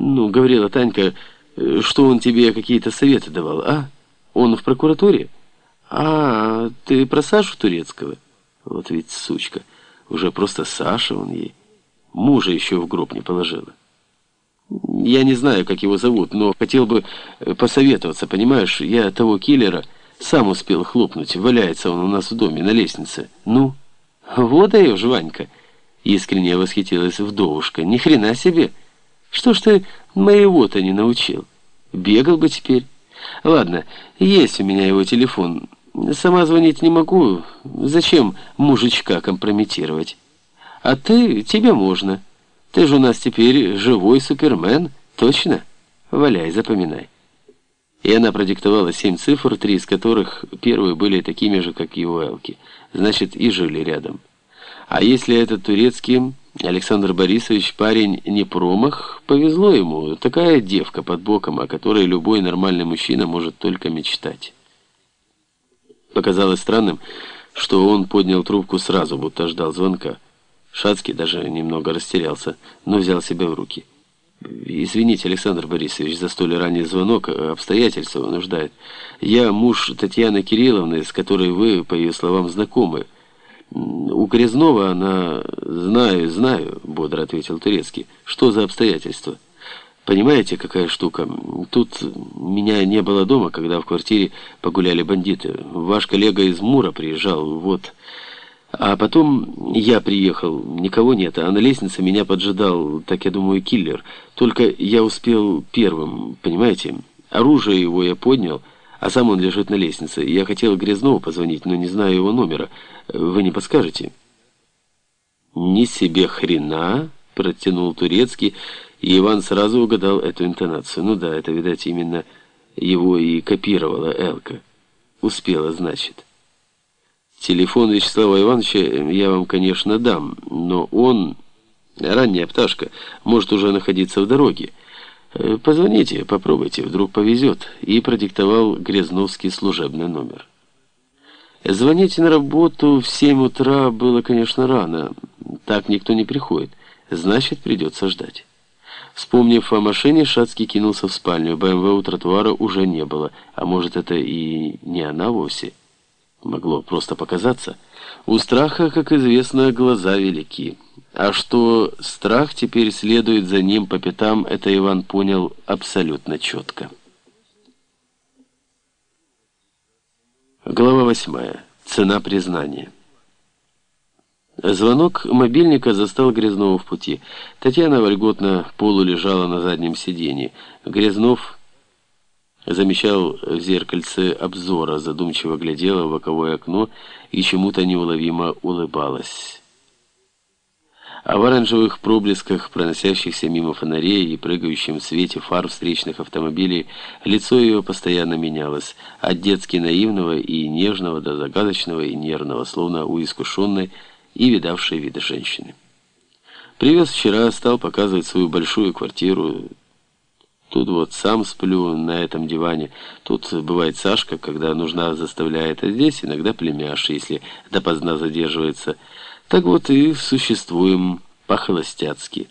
Ну, говорила Танька, э, что он тебе какие-то советы давал, а? Он в прокуратуре? А, ты про Сашу Турецкого? Вот ведь сучка, уже просто Саша он ей. Мужа еще в гроб не положила. Я не знаю, как его зовут, но хотел бы э, посоветоваться, понимаешь? Я того киллера сам успел хлопнуть. Валяется он у нас в доме на лестнице. Ну, вот даешь, Ванька. Искренне восхитилась вдовушка. Ни хрена себе. Что ж ты моего-то не научил? Бегал бы теперь. Ладно, есть у меня его телефон. Сама звонить не могу. Зачем мужичка компрометировать? А ты, тебе можно. Ты же у нас теперь живой супермен, точно? Валяй, запоминай. И она продиктовала семь цифр, три из которых первые были такими же, как и у Элки. Значит, и жили рядом. А если этот турецкий Александр Борисович парень не промах, повезло ему. Такая девка под боком, о которой любой нормальный мужчина может только мечтать. Показалось странным, что он поднял трубку сразу, будто ждал звонка. Шацкий даже немного растерялся, но взял себя в руки. «Извините, Александр Борисович, за столь ранний звонок, обстоятельства вынуждает. Я муж Татьяны Кирилловны, с которой вы, по ее словам, знакомы». «У Грязнова она...» «Знаю, знаю», — бодро ответил Турецкий. «Что за обстоятельства?» «Понимаете, какая штука? Тут меня не было дома, когда в квартире погуляли бандиты. Ваш коллега из Мура приезжал, вот...» А потом я приехал, никого нет, а на лестнице меня поджидал, так я думаю, киллер. Только я успел первым, понимаете? Оружие его я поднял, а сам он лежит на лестнице. Я хотел Грязнову позвонить, но не знаю его номера. Вы не подскажете?» «Ни себе хрена!» — протянул Турецкий, и Иван сразу угадал эту интонацию. Ну да, это, видать, именно его и копировала Элка. Успела, значит. Телефон Вячеслава Ивановича я вам, конечно, дам, но он, ранняя пташка, может уже находиться в дороге. Э, позвоните, попробуйте, вдруг повезет. И продиктовал Грязновский служебный номер. Звонить на работу в 7 утра было, конечно, рано. Так никто не приходит. Значит, придется ждать. Вспомнив о машине, Шацкий кинулся в спальню. БМВ у тротуара уже не было. А может, это и не она вовсе? Могло просто показаться. У страха, как известно, глаза велики. А что страх теперь следует за ним по пятам, это Иван понял абсолютно четко. Глава восьмая. Цена признания. Звонок мобильника застал Грязнова в пути. Татьяна вольготно полу лежала на заднем сиденье. Грязнов замечал в зеркальце обзора, задумчиво глядела в боковое окно и чему-то неуловимо улыбалась. А в оранжевых проблесках, проносящихся мимо фонарей и прыгающем свете фар встречных автомобилей, лицо ее постоянно менялось, от детски наивного и нежного до загадочного и нервного, словно у искушенной и видавшей виды женщины. Привез вчера, стал показывать свою большую квартиру, Тут вот сам сплю на этом диване. Тут бывает Сашка, когда нужна заставляет, а здесь иногда племяш, если допоздна задерживается. Так вот и существуем по-холостяцки.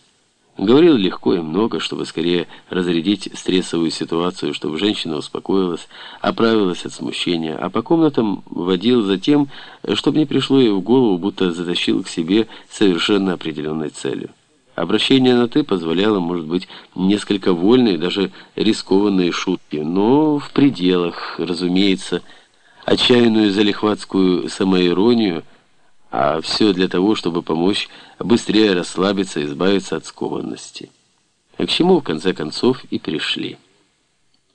Говорил легко и много, чтобы скорее разрядить стрессовую ситуацию, чтобы женщина успокоилась, оправилась от смущения, а по комнатам водил за тем, чтобы не пришло ей в голову, будто затащил к себе совершенно определенной целью. Обращение на «ты» позволяло, может быть, несколько вольные, даже рискованные шутки, но в пределах, разумеется, отчаянную залихватскую самоиронию, а все для того, чтобы помочь быстрее расслабиться и избавиться от скованности. А к чему, в конце концов, и пришли.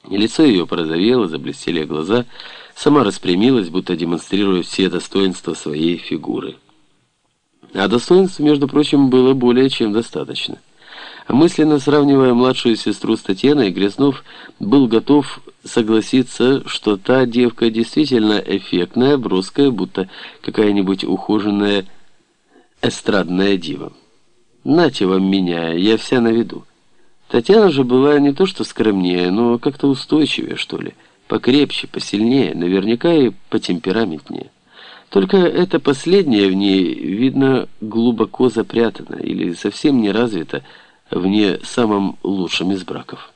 Лицо ее порозовело, заблестели глаза, сама распрямилась, будто демонстрируя все достоинства своей фигуры. А достоинств, между прочим, было более чем достаточно. Мысленно сравнивая младшую сестру с Татьяной, Грязнов был готов согласиться, что та девка действительно эффектная, броская, будто какая-нибудь ухоженная эстрадная дива. «Нате вам меня, я вся на виду». Татьяна же была не то что скромнее, но как-то устойчивее, что ли, покрепче, посильнее, наверняка и потемпераментнее. Только это последнее в ней, видно, глубоко запрятано или совсем не развито, в не самом лучшем из браков.